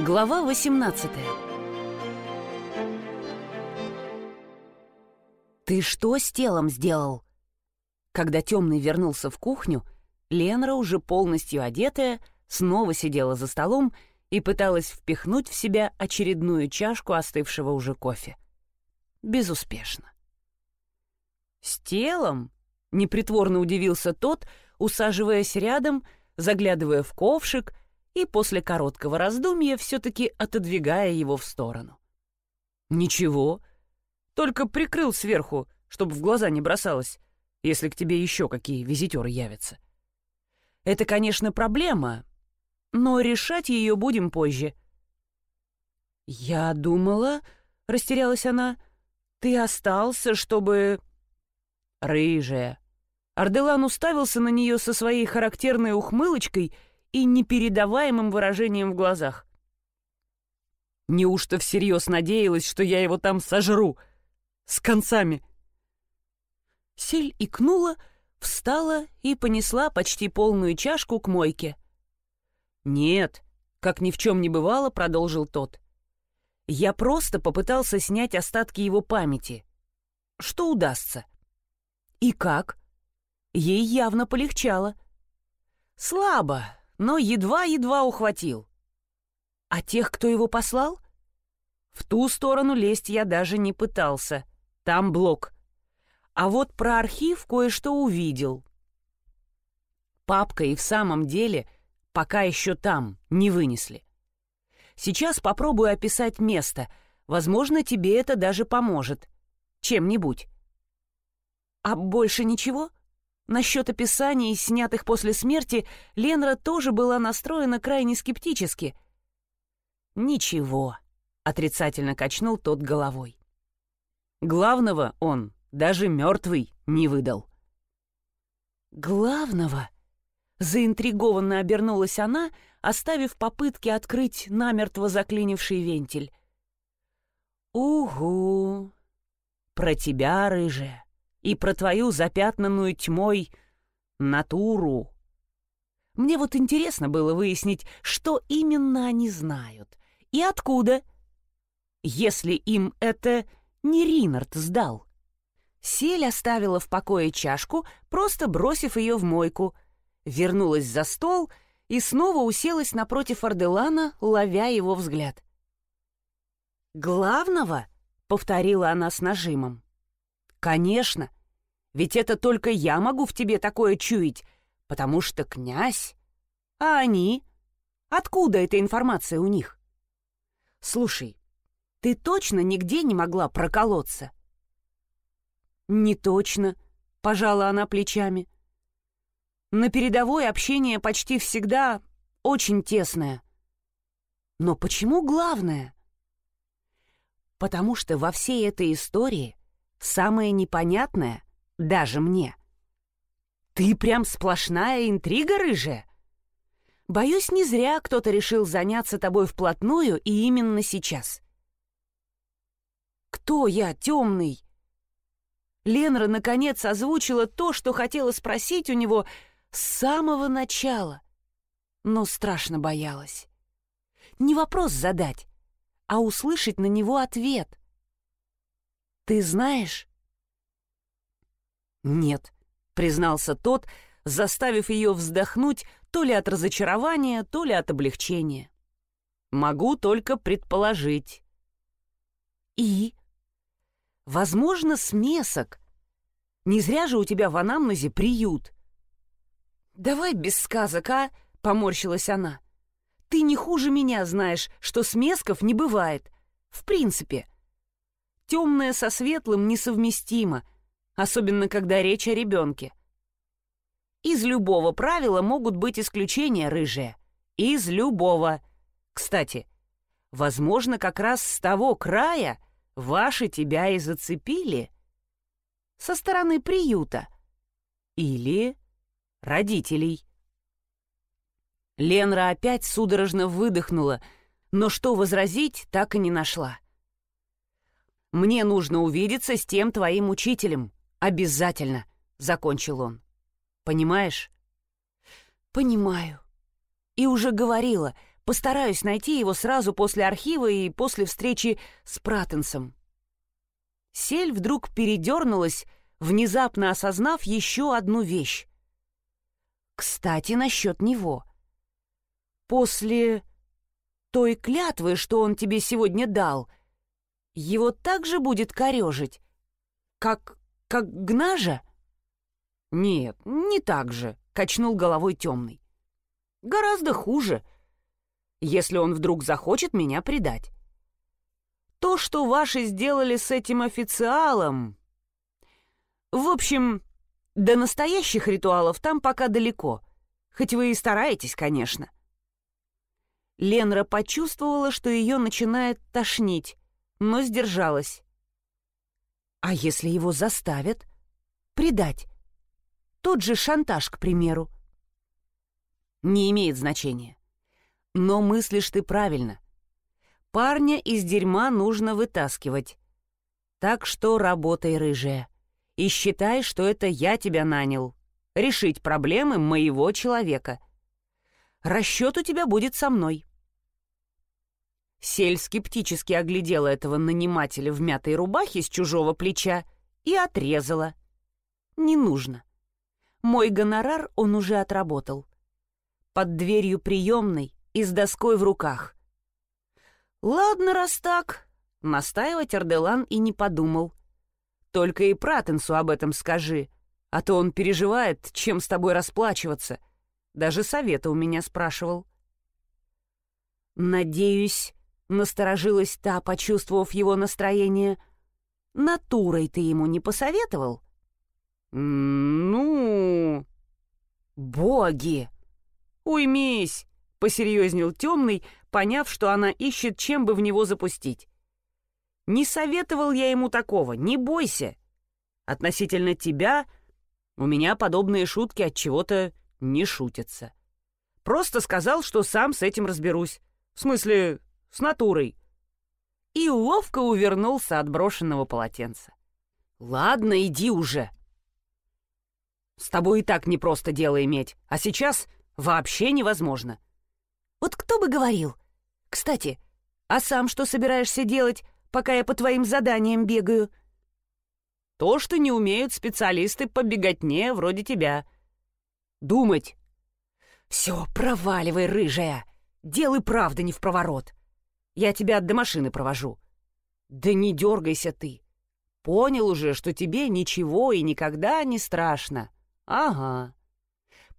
Глава 18 «Ты что с телом сделал?» Когда темный вернулся в кухню, Ленра, уже полностью одетая, снова сидела за столом и пыталась впихнуть в себя очередную чашку остывшего уже кофе. Безуспешно. «С телом?» — непритворно удивился тот, усаживаясь рядом, заглядывая в ковшик и после короткого раздумья все-таки отодвигая его в сторону. «Ничего, только прикрыл сверху, чтобы в глаза не бросалось, если к тебе еще какие визитеры явятся. Это, конечно, проблема, но решать ее будем позже». «Я думала...» — растерялась она. «Ты остался, чтобы...» «Рыжая». Арделан уставился на нее со своей характерной ухмылочкой и непередаваемым выражением в глазах. «Неужто всерьез надеялась, что я его там сожру? С концами?» Сель икнула, встала и понесла почти полную чашку к мойке. «Нет», — как ни в чем не бывало, продолжил тот. «Я просто попытался снять остатки его памяти. Что удастся?» «И как?» Ей явно полегчало. «Слабо, но едва-едва ухватил». «А тех, кто его послал?» В ту сторону лезть я даже не пытался. Там блок. А вот про архив кое-что увидел. Папка и в самом деле пока еще там, не вынесли. Сейчас попробую описать место. Возможно, тебе это даже поможет. Чем-нибудь. А больше ничего? Насчет описаний, снятых после смерти, Ленра тоже была настроена крайне скептически. «Ничего», — отрицательно качнул тот головой. «Главного он, даже мертвый, не выдал». «Главного?» — заинтригованно обернулась она, оставив попытки открыть намертво заклинивший вентиль. «Угу! Про тебя, рыжая!» И про твою запятнанную тьмой натуру. Мне вот интересно было выяснить, что именно они знают и откуда, если им это не Ринард сдал. Сель оставила в покое чашку, просто бросив ее в мойку, вернулась за стол и снова уселась напротив Арделана, ловя его взгляд. «Главного?» — повторила она с нажимом. «Конечно, ведь это только я могу в тебе такое чуять, потому что князь. А они? Откуда эта информация у них? Слушай, ты точно нигде не могла проколоться?» «Не точно», — пожала она плечами. «На передовой общение почти всегда очень тесное. Но почему главное?» «Потому что во всей этой истории Самое непонятное даже мне. Ты прям сплошная интрига, рыжая. Боюсь, не зря кто-то решил заняться тобой вплотную и именно сейчас. Кто я, темный? Ленра, наконец, озвучила то, что хотела спросить у него с самого начала, но страшно боялась. Не вопрос задать, а услышать на него ответ. «Ты знаешь?» «Нет», — признался тот, заставив ее вздохнуть то ли от разочарования, то ли от облегчения. «Могу только предположить». «И?» «Возможно, смесок. Не зря же у тебя в анамнезе приют». «Давай без сказок, а?» — поморщилась она. «Ты не хуже меня знаешь, что смесков не бывает. В принципе». Темное со светлым несовместимо, особенно когда речь о ребенке. Из любого правила могут быть исключения, рыжие. Из любого. Кстати, возможно, как раз с того края ваши тебя и зацепили. Со стороны приюта. Или родителей. Ленра опять судорожно выдохнула, но что возразить, так и не нашла. Мне нужно увидеться с тем твоим учителем. Обязательно!» — закончил он. «Понимаешь?» «Понимаю. И уже говорила, Постараюсь найти его сразу после архива и после встречи с Пратенсом. Сель вдруг передернулась, внезапно осознав еще одну вещь. Кстати, насчет него. После той клятвы, что он тебе сегодня дал, его также будет корежить, как... как гнажа? Нет, не так же, качнул головой темный. Гораздо хуже — если он вдруг захочет меня предать. То, что ваши сделали с этим официалом... В общем, до настоящих ритуалов там пока далеко, хоть вы и стараетесь, конечно. Ленра почувствовала, что ее начинает тошнить, но сдержалась. А если его заставят? Предать? Тот же шантаж, к примеру. Не имеет значения. Но мыслишь ты правильно. Парня из дерьма нужно вытаскивать. Так что работай, рыжая. И считай, что это я тебя нанял. Решить проблемы моего человека. Расчет у тебя будет со мной. Сель скептически оглядела этого нанимателя в мятой рубахе с чужого плеча и отрезала. Не нужно. Мой гонорар он уже отработал. Под дверью приемной и с доской в руках. «Ладно, раз так», — настаивать Арделан и не подумал. «Только и Пратенсу об этом скажи, а то он переживает, чем с тобой расплачиваться. Даже совета у меня спрашивал». «Надеюсь», — насторожилась та, почувствовав его настроение, — «натурой ты ему не посоветовал?» «Ну...» «Боги!» «Уймись! — посерьезнел темный, поняв, что она ищет, чем бы в него запустить. «Не советовал я ему такого, не бойся. Относительно тебя у меня подобные шутки от чего-то не шутятся. Просто сказал, что сам с этим разберусь. В смысле, с натурой». И ловко увернулся от брошенного полотенца. «Ладно, иди уже», с тобой и так не просто дело иметь, а сейчас вообще невозможно. Вот кто бы говорил? Кстати, а сам что собираешься делать, пока я по твоим заданиям бегаю? То, что не умеют специалисты по беготне вроде тебя. Думать. Все, проваливай, рыжая. Делай правда не в проворот. Я тебя до машины провожу. Да не дергайся ты. Понял уже, что тебе ничего и никогда не страшно. Ага.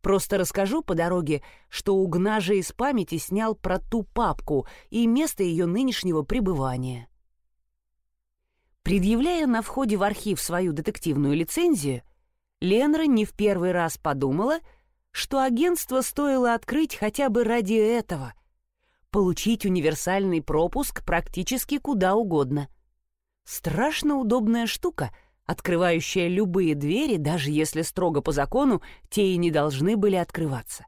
Просто расскажу по дороге, что у Гнажа из памяти снял про ту папку и место ее нынешнего пребывания. Предъявляя на входе в архив свою детективную лицензию, Ленра не в первый раз подумала, что агентство стоило открыть хотя бы ради этого — получить универсальный пропуск практически куда угодно. Страшно удобная штука — открывающая любые двери, даже если строго по закону те и не должны были открываться.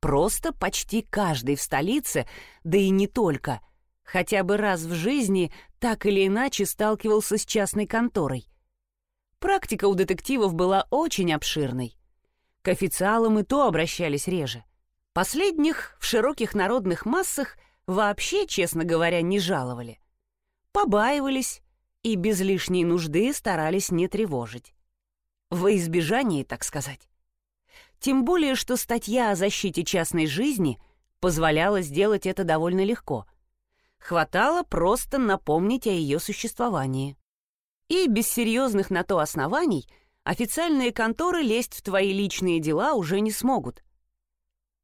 Просто почти каждый в столице, да и не только, хотя бы раз в жизни так или иначе сталкивался с частной конторой. Практика у детективов была очень обширной. К официалам и то обращались реже. Последних в широких народных массах вообще, честно говоря, не жаловали. Побаивались, и без лишней нужды старались не тревожить. Во избежание, так сказать. Тем более, что статья о защите частной жизни позволяла сделать это довольно легко. Хватало просто напомнить о ее существовании. И без серьезных на то оснований официальные конторы лезть в твои личные дела уже не смогут.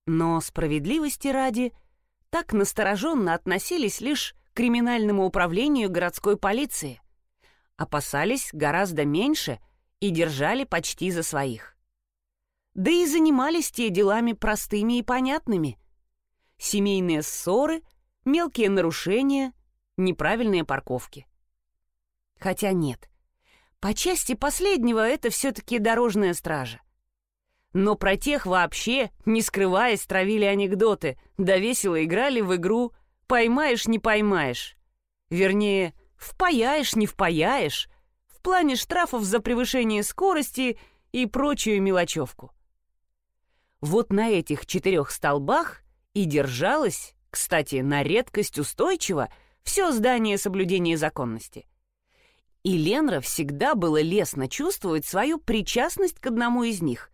Но справедливости ради так настороженно относились лишь к криминальному управлению городской полиции — опасались гораздо меньше и держали почти за своих. Да и занимались те делами простыми и понятными. Семейные ссоры, мелкие нарушения, неправильные парковки. Хотя нет, по части последнего это все-таки дорожная стража. Но про тех вообще, не скрываясь, травили анекдоты, да весело играли в игру «поймаешь, не поймаешь». Вернее, Впаяешь, не впаяешь. В плане штрафов за превышение скорости и прочую мелочевку. Вот на этих четырех столбах И держалось, кстати, на редкость устойчиво все здание соблюдения законности. И Ленра всегда было лестно чувствовать свою причастность к одному из них,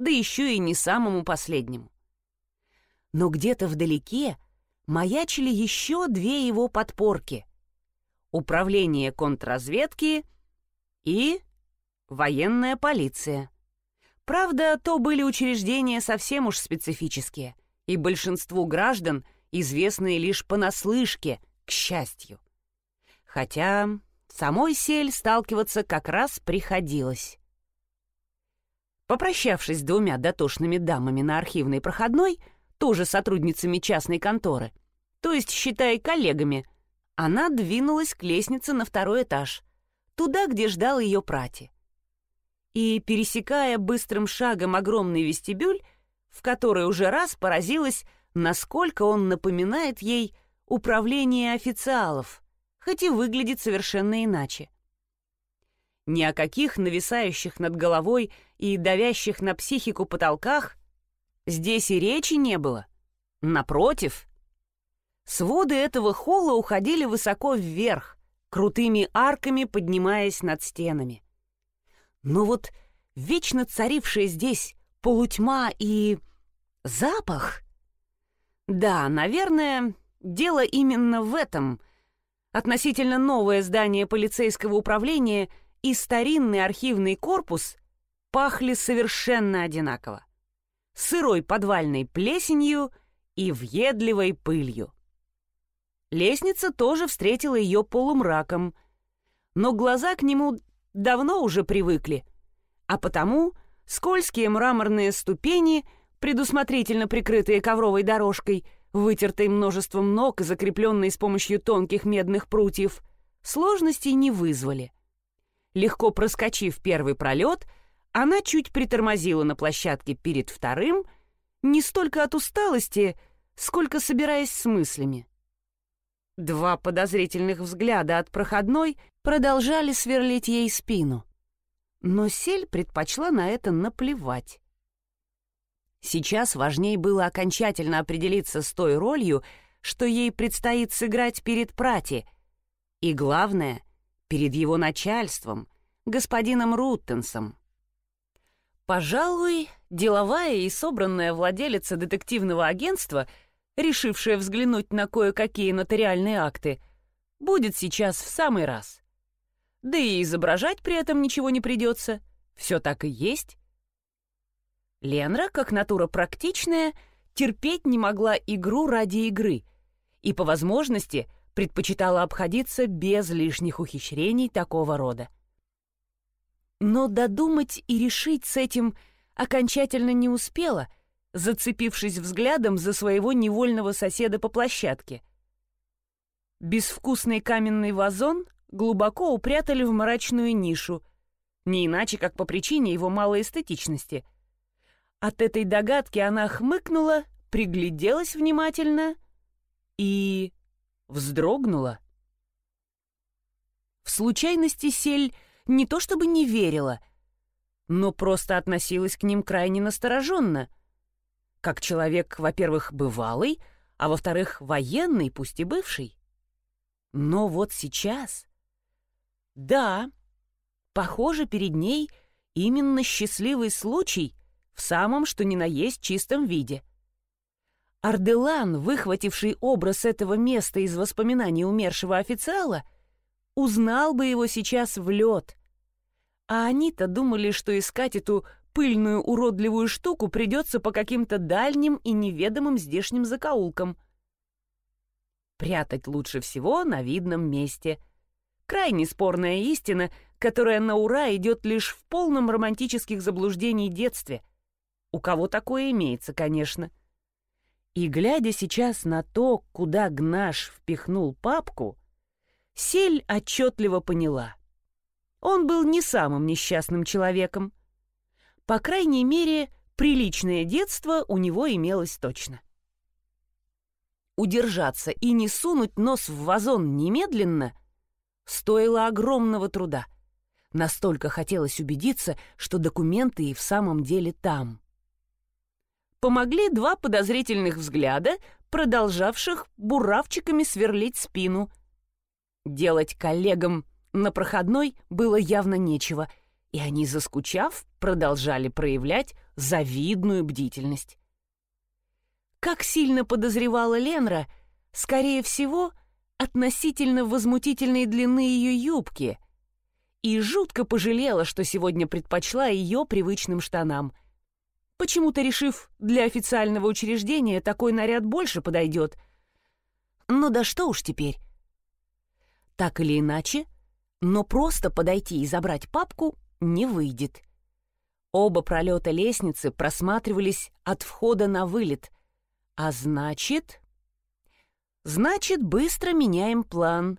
да еще и не самому последнему. Но где-то вдалеке маячили еще две его подпорки. Управление контрразведки и военная полиция. Правда, то были учреждения совсем уж специфические, и большинству граждан известные лишь понаслышке, к счастью. Хотя самой сель сталкиваться как раз приходилось. Попрощавшись с двумя дотошными дамами на архивной проходной, тоже сотрудницами частной конторы, то есть, считай, коллегами, она двинулась к лестнице на второй этаж, туда, где ждал ее прати. И, пересекая быстрым шагом огромный вестибюль, в который уже раз поразилась, насколько он напоминает ей управление официалов, хоть и выглядит совершенно иначе. Ни о каких нависающих над головой и давящих на психику потолках здесь и речи не было. Напротив, своды этого холла уходили высоко вверх, крутыми арками поднимаясь над стенами. Но вот вечно царившая здесь полутьма и запах... Да, наверное, дело именно в этом. Относительно новое здание полицейского управления — и старинный архивный корпус пахли совершенно одинаково. Сырой подвальной плесенью и въедливой пылью. Лестница тоже встретила ее полумраком, но глаза к нему давно уже привыкли, а потому скользкие мраморные ступени, предусмотрительно прикрытые ковровой дорожкой, вытертой множеством ног и закрепленной с помощью тонких медных прутьев, сложностей не вызвали. Легко проскочив первый пролет, она чуть притормозила на площадке перед вторым, не столько от усталости, сколько собираясь с мыслями. Два подозрительных взгляда от проходной продолжали сверлить ей спину. Но Сель предпочла на это наплевать. Сейчас важнее было окончательно определиться с той ролью, что ей предстоит сыграть перед Прати. И главное — перед его начальством, господином Руттенсом. Пожалуй, деловая и собранная владелица детективного агентства, решившая взглянуть на кое-какие нотариальные акты, будет сейчас в самый раз. Да и изображать при этом ничего не придется. Все так и есть. Ленра, как натура практичная, терпеть не могла игру ради игры и, по возможности, — предпочитала обходиться без лишних ухищрений такого рода. Но додумать и решить с этим окончательно не успела, зацепившись взглядом за своего невольного соседа по площадке. Безвкусный каменный вазон глубоко упрятали в мрачную нишу, не иначе, как по причине его малой эстетичности. От этой догадки она хмыкнула, пригляделась внимательно и вздрогнула. В случайности Сель не то чтобы не верила, но просто относилась к ним крайне настороженно. Как человек, во-первых, бывалый, а во-вторых, военный, пусть и бывший. Но вот сейчас... Да, похоже, перед ней именно счастливый случай в самом что ни на есть чистом виде — Арделан, выхвативший образ этого места из воспоминаний умершего официала, узнал бы его сейчас в лед. А они-то думали, что искать эту пыльную уродливую штуку придется по каким-то дальним и неведомым здешним закоулкам. Прятать лучше всего на видном месте. Крайне спорная истина, которая на ура идет лишь в полном романтических заблуждений детстве. У кого такое имеется, конечно. — и, глядя сейчас на то, куда Гнаш впихнул папку, Сель отчетливо поняла. Он был не самым несчастным человеком. По крайней мере, приличное детство у него имелось точно. Удержаться и не сунуть нос в вазон немедленно стоило огромного труда. Настолько хотелось убедиться, что документы и в самом деле там. Помогли два подозрительных взгляда, продолжавших буравчиками сверлить спину. Делать коллегам на проходной было явно нечего, и они, заскучав, продолжали проявлять завидную бдительность. Как сильно подозревала Ленра, скорее всего, относительно возмутительной длины ее юбки, и жутко пожалела, что сегодня предпочла ее привычным штанам. Почему-то решив, для официального учреждения такой наряд больше подойдет. Ну да что уж теперь. Так или иначе, но просто подойти и забрать папку не выйдет. Оба пролета лестницы просматривались от входа на вылет, а значит... Значит, быстро меняем план,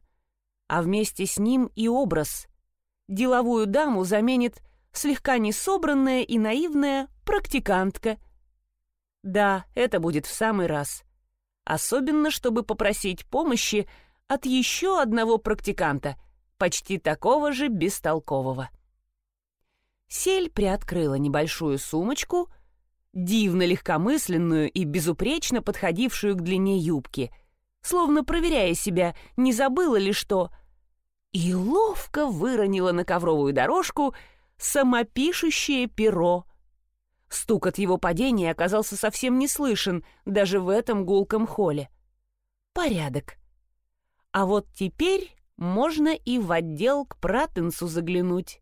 а вместе с ним и образ. Деловую даму заменит слегка несобранная и наивная практикантка. Да, это будет в самый раз. Особенно, чтобы попросить помощи от еще одного практиканта, почти такого же бестолкового. Сель приоткрыла небольшую сумочку, дивно легкомысленную и безупречно подходившую к длине юбки, словно проверяя себя, не забыла ли что, и ловко выронила на ковровую дорожку самопишущее перо. Стук от его падения оказался совсем не слышен даже в этом гулком холле. Порядок. А вот теперь можно и в отдел к Пратенсу заглянуть.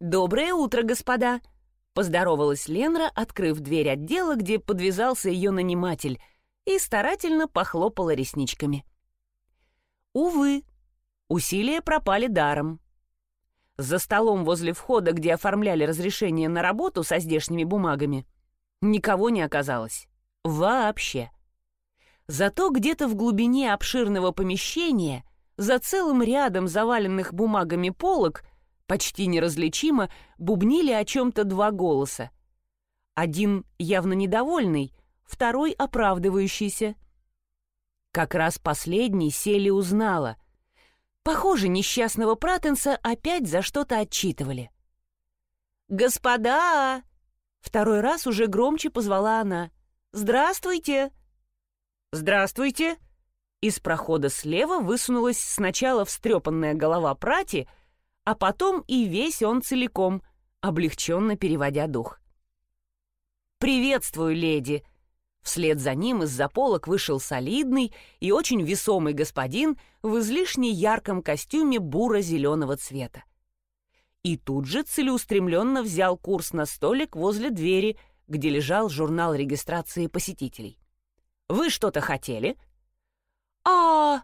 «Доброе утро, господа!» — поздоровалась Ленра, открыв дверь отдела, где подвязался ее наниматель, и старательно похлопала ресничками. Увы, усилия пропали даром. За столом возле входа, где оформляли разрешение на работу со здешними бумагами, никого не оказалось. Вообще. Зато где-то в глубине обширного помещения, за целым рядом заваленных бумагами полок, почти неразличимо, бубнили о чем-то два голоса. Один явно недовольный, второй оправдывающийся. Как раз последний Сели узнала. Похоже, несчастного Пратенса опять за что-то отчитывали. «Господа!» Второй раз уже громче позвала она. «Здравствуйте!» «Здравствуйте!» Из прохода слева высунулась сначала встрепанная голова прати, а потом и весь он целиком, облегченно переводя дух. «Приветствую, леди!» Вслед за ним из-за полок вышел солидный и очень весомый господин в излишне ярком костюме буро-зеленого цвета. И тут же целеустремленно взял курс на столик возле двери, где лежал журнал регистрации посетителей. Вы что-то хотели?» а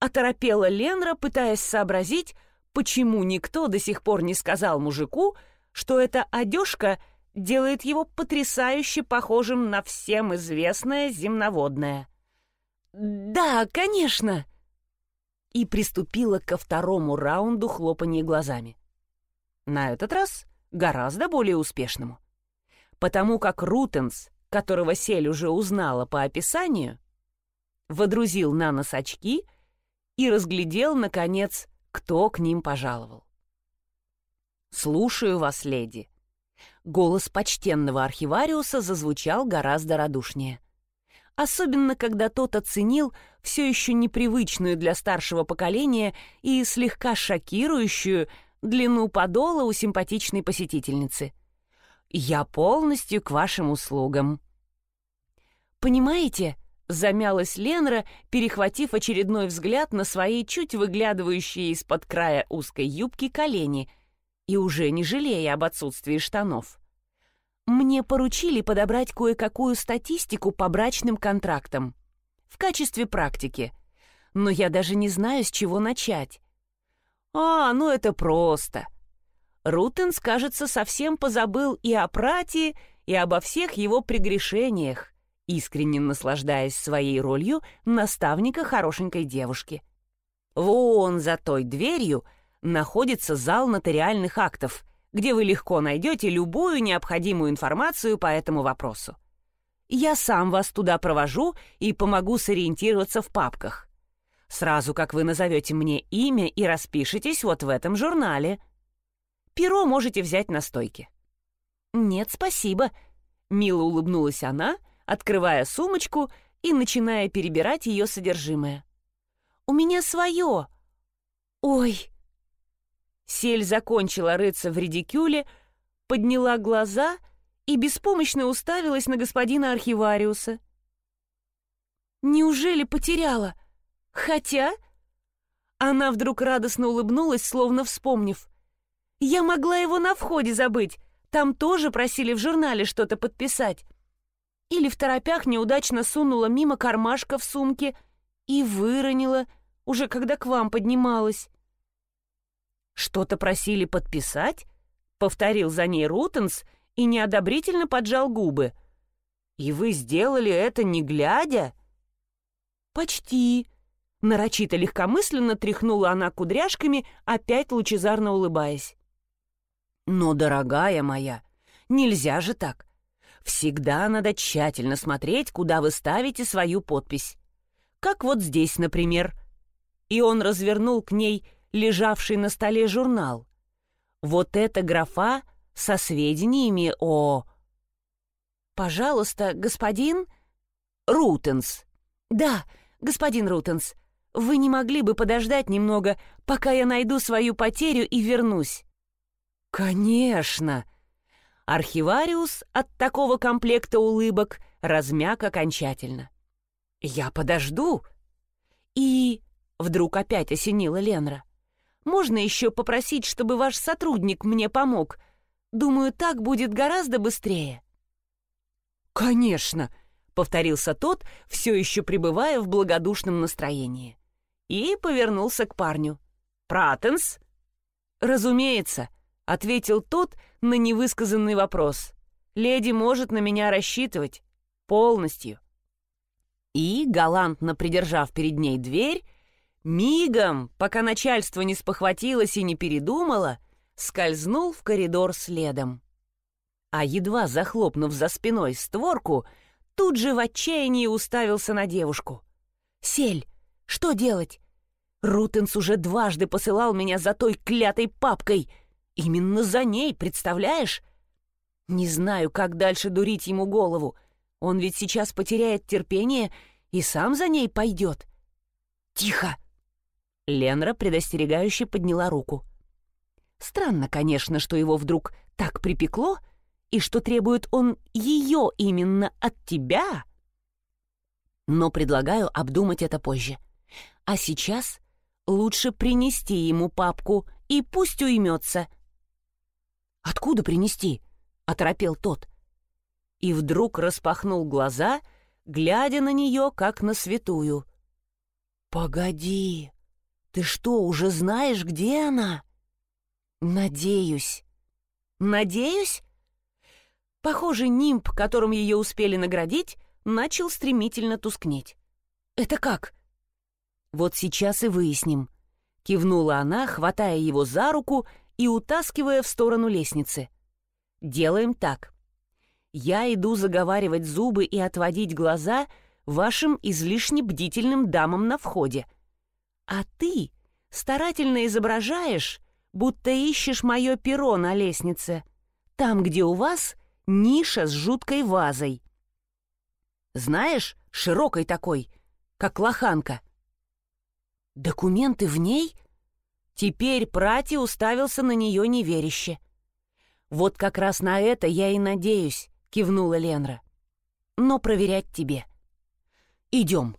оторопела Ленра, пытаясь сообразить, почему никто до сих пор не сказал мужику, что эта одежка делает его потрясающе похожим на всем известное земноводное. «Да, конечно!» И приступила ко второму раунду хлопания глазами. На этот раз гораздо более успешному. Потому как Рутенс которого Сель уже узнала по описанию, водрузил на нос очки и разглядел, наконец, кто к ним пожаловал. «Слушаю вас, леди». Голос почтенного архивариуса зазвучал гораздо радушнее. Особенно, когда тот оценил все еще непривычную для старшего поколения и слегка шокирующую длину подола у симпатичной посетительницы. «Я полностью к вашим услугам». «Понимаете?» — замялась Ленра, перехватив очередной взгляд на свои чуть выглядывающие из-под края узкой юбки колени и уже не жалея об отсутствии штанов. «Мне поручили подобрать кое-какую статистику по брачным контрактам. В качестве практики. Но я даже не знаю, с чего начать». «А, ну это просто!» Рутенс, кажется, совсем позабыл и о прате, и обо всех его прегрешениях, искренне наслаждаясь своей ролью наставника хорошенькой девушки. Вон за той дверью находится зал нотариальных актов, где вы легко найдете любую необходимую информацию по этому вопросу. Я сам вас туда провожу и помогу сориентироваться в папках. Сразу как вы назовете мне имя и распишитесь вот в этом журнале — Перо можете взять на стойке». «Нет, спасибо», Мило улыбнулась она, открывая сумочку и начиная перебирать ее содержимое. «У меня свое!» «Ой!» Сель закончила рыться в редикюле, подняла глаза и беспомощно уставилась на господина архивариуса. «Неужели потеряла? Хотя...» Она вдруг радостно улыбнулась, словно вспомнив. «Я могла его на входе забыть. Там тоже просили в журнале что-то подписать. Или в торопях неудачно сунула мимо кармашка в сумке и выронила, уже когда к вам поднималась». «Что-то просили подписать?» — повторил за ней Рутенс и неодобрительно поджал губы. «И вы сделали это не глядя?» «Почти», Нарочито легкомысленно тряхнула она кудряшками, опять лучезарно улыбаясь. «Но, дорогая моя, нельзя же так. Всегда надо тщательно смотреть, куда вы ставите свою подпись. Как вот здесь, например». И он развернул к ней лежавший на столе журнал. «Вот эта графа со сведениями о...» «Пожалуйста, господин...» «Рутенс». «Да, господин Рутенс, вы не могли бы подождать немного, пока я найду свою потерю и вернусь?» «Конечно!» Архивариус от такого комплекта улыбок размяк окончательно. «Я подожду!» «И...» — вдруг опять осенила Ленра. «Можно еще попросить, чтобы ваш сотрудник мне помог? Думаю, так будет гораздо быстрее». «Конечно!» — повторился тот, все еще пребывая в благодушном настроении и повернулся к парню. «Пратенс?» «Разумеется», — ответил тот на невысказанный вопрос. «Леди может на меня рассчитывать. Полностью». И, галантно придержав перед ней дверь, мигом, пока начальство не спохватилось и не передумало, скользнул в коридор следом. А едва захлопнув за спиной створку, тут же в отчаянии уставился на девушку. «Сель, что делать? Рутенс уже дважды посылал меня за той клятой папкой. Именно за ней, представляешь? Не знаю, как дальше дурить ему голову. Он ведь сейчас потеряет терпение и сам за ней пойдет. Тихо! Ленра предостерегающе подняла руку. Странно, конечно, что его вдруг так припекло, и что требует он ее именно от тебя. Но предлагаю обдумать это позже. — а сейчас лучше принести ему папку, и пусть уймется. «Откуда принести?» — оторопел тот. И вдруг распахнул глаза, глядя на нее, как на святую. «Погоди, ты что, уже знаешь, где она?» «Надеюсь». «Надеюсь?» Похоже, нимб, которым ее успели наградить, начал стремительно тускнеть. «Это как?» «Вот сейчас и выясним», — кивнула она, хватая его за руку и утаскивая в сторону лестницы. «Делаем так. Я иду заговаривать зубы и отводить глаза вашим излишне бдительным дамам на входе. А ты старательно изображаешь, будто ищешь мое перо на лестнице, там, где у вас ниша с жуткой вазой. Знаешь, широкой такой, как лоханка». «Документы в ней?» Теперь Прати уставился на нее неверяще. «Вот как раз на это я и надеюсь», — кивнула Ленра. «Но проверять тебе». «Идем».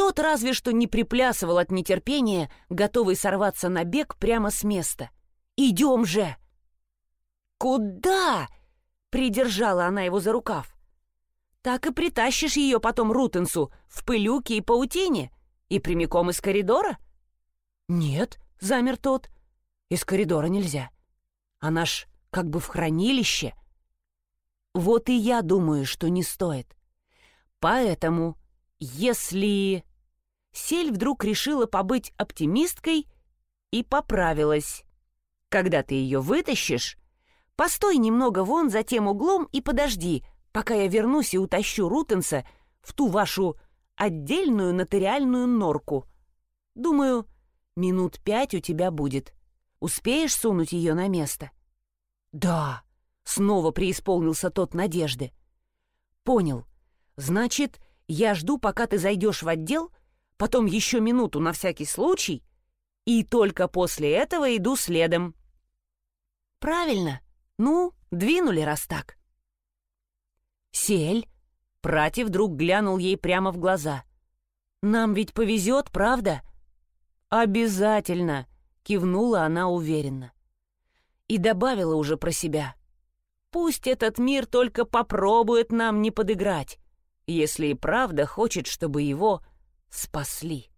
Тот разве что не приплясывал от нетерпения, готовый сорваться на бег прямо с места. «Идем же!» «Куда?» — придержала она его за рукав. «Так и притащишь ее потом Рутенсу в пылюке и паутине?» И прямиком из коридора? Нет, замер тот. Из коридора нельзя. Она ж как бы в хранилище. Вот и я думаю, что не стоит. Поэтому, если... Сель вдруг решила побыть оптимисткой и поправилась. Когда ты ее вытащишь, постой немного вон за тем углом и подожди, пока я вернусь и утащу Рутенса в ту вашу отдельную нотариальную норку. Думаю, минут пять у тебя будет. Успеешь сунуть ее на место?» «Да», — снова преисполнился тот надежды. Понял. Значит, я жду, пока ты зайдешь в отдел, потом еще минуту на всякий случай, и только после этого иду следом. Правильно. Ну, двинули, раз так. Сель, Прати вдруг глянул ей прямо в глаза. «Нам ведь повезет, правда?» «Обязательно!» — кивнула она уверенно. И добавила уже про себя. «Пусть этот мир только попробует нам не подыграть, если и правда хочет, чтобы его спасли».